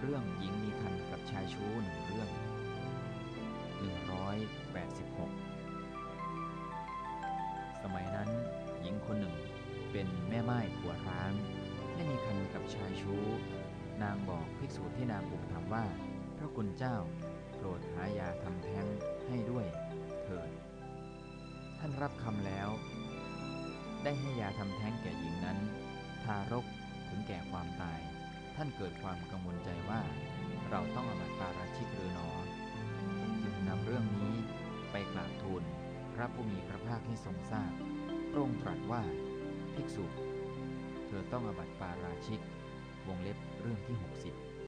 เรื่องหญิงมีคันกับชายชู้หนึ่งเรื่อง 186 สมัยนั้น หญิงคนหนึ่งเป็นแม่ไม้ผัวร้างได้มีคันกับชายชู้ นางบอกภิกษุที่นางอุปถัมภ์ว่า พระคุณเจ้าโปรดหายาทำแท้งให้ด้วยเถิด ท่านรับคำแล้ว ได้ให้ยาทำแท้งแก่หญิงนั้น ทารกถึงแก่ความตาย ท่านเกิดความกังวลใจว่า เราต้องอบัติปาราชิกหรือหนอ จึงนำเรื่องนี้ไปกราบทูลพระผู้มีพระภาคให้ทรงทราบพระองค์ตรัสว่า ภิกษุ เธอต้องอบัติปาราชิก วงเล็บเรื่องที่ 60